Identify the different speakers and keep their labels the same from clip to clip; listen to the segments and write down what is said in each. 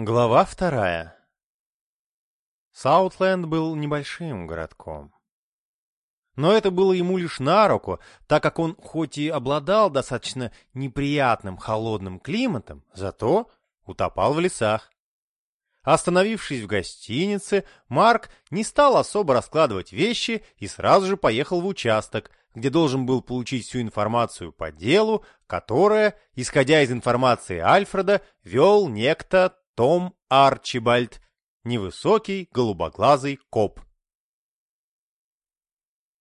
Speaker 1: Глава вторая. Саутленд был небольшим городком. Но это было ему лишь на руку, так как он хоть и обладал достаточно неприятным холодным климатом, зато утопал в лесах. Остановившись в гостинице, Марк не стал особо раскладывать вещи и сразу же поехал в участок, где должен был получить всю информацию по делу, которое, исходя из информации Альфреда, вел некто том Арчибальд, невысокий, голубоглазый коп.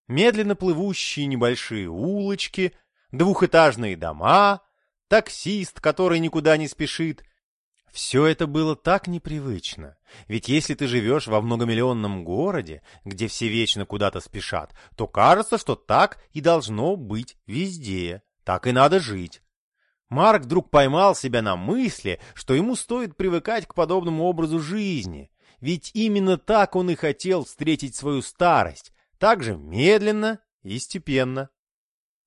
Speaker 1: Медленно плывущие небольшие улочки, двухэтажные дома, таксист, который никуда не спешит. Все это было так непривычно. Ведь если ты живешь во многомиллионном городе, где все вечно куда-то спешат, то кажется, что так и должно быть везде. Так и надо жить. Марк вдруг поймал себя на мысли, что ему стоит привыкать к подобному образу жизни, ведь именно так он и хотел встретить свою старость, так же медленно и степенно.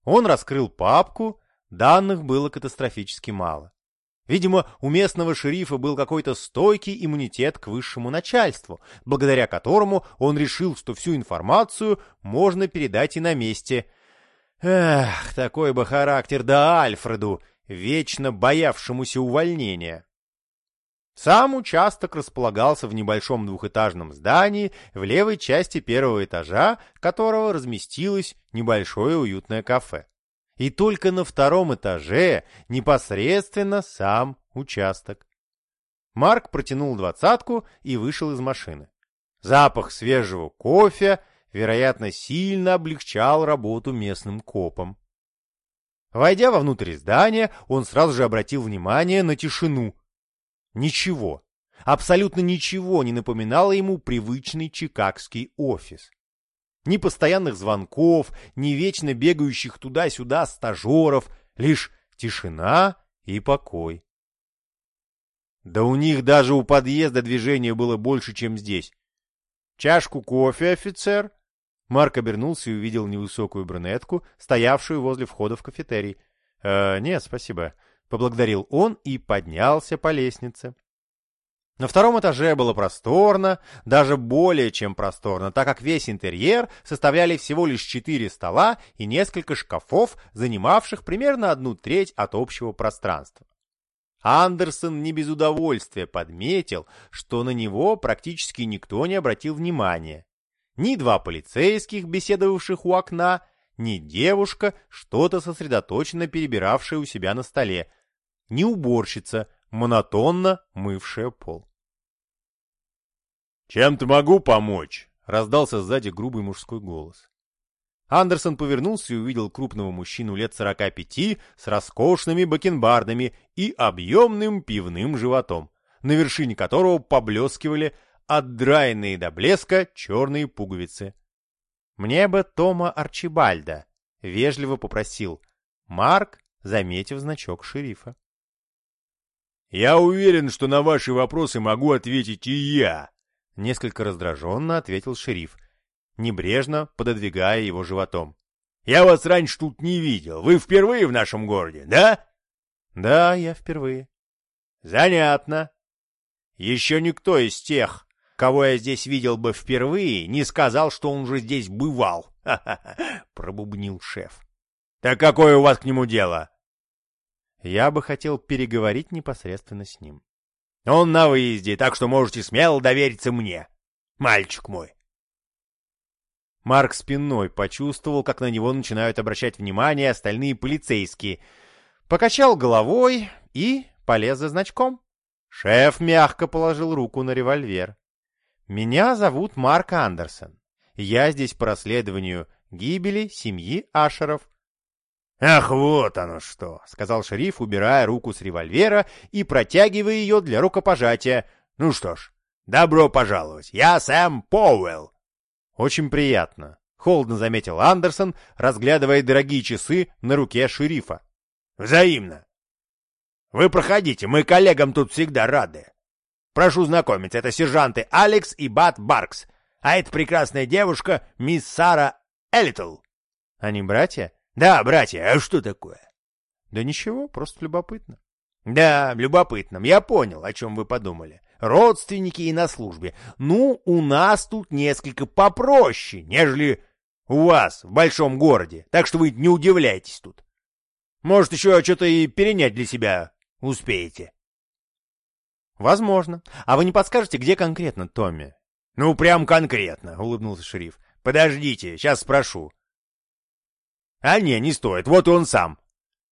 Speaker 1: Он раскрыл папку, данных было катастрофически мало. Видимо, у местного шерифа был какой-то стойкий иммунитет к высшему начальству, благодаря которому он решил, что всю информацию можно передать и на месте. Эх, такой бы характер да Альфреду, вечно боявшемуся увольнения. Сам участок располагался в небольшом двухэтажном здании в левой части первого этажа, которого разместилось небольшое уютное кафе. И только на втором этаже непосредственно сам участок. Марк протянул двадцатку и вышел из машины. Запах свежего кофе, вероятно, сильно облегчал работу местным копам. Войдя вовнутрь здания, он сразу же обратил внимание на тишину. Ничего, абсолютно ничего не напоминало ему привычный чикагский офис. Ни постоянных звонков, ни вечно бегающих туда-сюда стажеров, лишь тишина и покой. Да у них даже у подъезда движения было больше, чем здесь. «Чашку кофе, офицер?» Марк обернулся и увидел невысокую брюнетку, стоявшую возле входа в кафетерий. «Э, «Нет, спасибо», — поблагодарил он и поднялся по лестнице. На втором этаже было просторно, даже более чем просторно, так как весь интерьер составляли всего лишь четыре стола и несколько шкафов, занимавших примерно одну треть от общего пространства. Андерсон не без удовольствия подметил, что на него практически никто не обратил внимания, ни два полицейских, беседовавших у окна, ни девушка, что-то сосредоточенно перебиравшая у себя на столе, ни уборщица, монотонно мывшая пол.
Speaker 2: «Чем-то могу помочь?»
Speaker 1: — раздался сзади грубый мужской голос. Андерсон повернулся и увидел крупного мужчину лет сорока пяти с роскошными бакенбардами и объемным пивным животом, на вершине которого поблескивали отдраенные до блеска черные пуговицы. «Мне бы Тома Арчибальда», — вежливо попросил Марк, заметив значок шерифа.
Speaker 2: «Я уверен, что на ваши вопросы могу ответить и я», —
Speaker 1: несколько раздраженно ответил шериф, небрежно пододвигая его животом.
Speaker 2: «Я вас раньше тут не видел. Вы впервые в нашем городе, да?»
Speaker 1: «Да, я впервые».
Speaker 2: «Занятно. Еще никто из тех, кого я здесь видел бы впервые, не сказал, что он уже здесь бывал. Пробубнил шеф. Так какое у вас к нему дело?
Speaker 1: Я бы хотел переговорить непосредственно с ним.
Speaker 2: Он на выезде, так что можете смело довериться мне, мальчик мой.
Speaker 1: Марк спиной почувствовал, как на него начинают обращать внимание остальные полицейские. Покачал головой и полез за значком. Шеф мягко положил руку на револьвер. Меня зовут Марк Андерсон. Я здесь по расследованию гибели семьи Ашеров.
Speaker 2: «Ах, вот оно что!» — сказал шериф, убирая руку с револьвера и протягивая ее для рукопожатия. «Ну что ж, добро пожаловать! Я Сэм Поуэлл!»
Speaker 1: «Очень приятно», — холодно заметил Андерсон, разглядывая дорогие часы на руке шерифа.
Speaker 2: «Взаимно! Вы проходите, мы коллегам тут всегда рады!» Прошу знакомиться, это сержанты Алекс и Бат Баркс, а это прекрасная девушка мисс Сара Элитл.
Speaker 1: Они братья?
Speaker 2: Да, братья, а что такое?
Speaker 1: Да ничего, просто любопытно.
Speaker 2: Да, любопытно. Я понял, о чем вы подумали. Родственники и на службе. Ну, у нас тут несколько попроще, нежели у вас в большом городе. Так что вы не удивляйтесь тут. Может, еще что-то и перенять для себя успеете.
Speaker 1: Возможно. А вы не подскажете, где конкретно Томми?
Speaker 2: Ну, прям конкретно, улыбнулся шериф. Подождите, сейчас спрошу. А не, не стоит, вот он сам.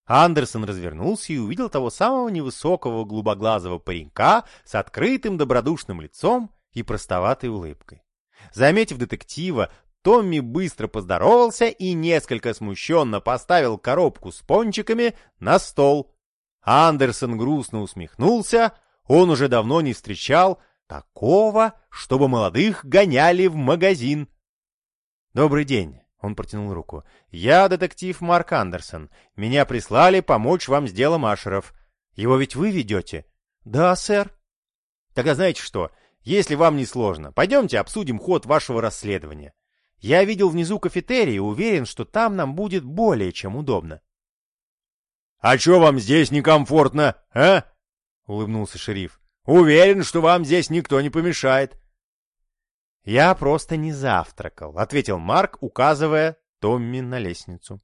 Speaker 1: Андерсон развернулся и увидел того самого невысокого голубоглазого паренька с открытым добродушным лицом и простоватой улыбкой. Заметив детектива, Томми быстро поздоровался и несколько смущенно поставил коробку с пончиками на стол. Андерсон грустно усмехнулся, он уже давно не встречал такого, чтобы молодых гоняли в магазин. «Добрый день», — он протянул руку. «Я детектив Марк Андерсон. Меня прислали помочь вам с делом Ашеров. Его ведь вы ведете?» «Да, сэр». «Тогда знаете что, если вам не сложно, пойдемте обсудим ход вашего расследования. Я видел внизу кафетерий и уверен, что там нам будет более чем удобно».
Speaker 2: «А чё вам здесь некомфортно, а?» — улыбнулся шериф. «Уверен, что вам здесь никто не помешает».
Speaker 1: «Я просто не завтракал», — ответил Марк, указывая Томми на лестницу.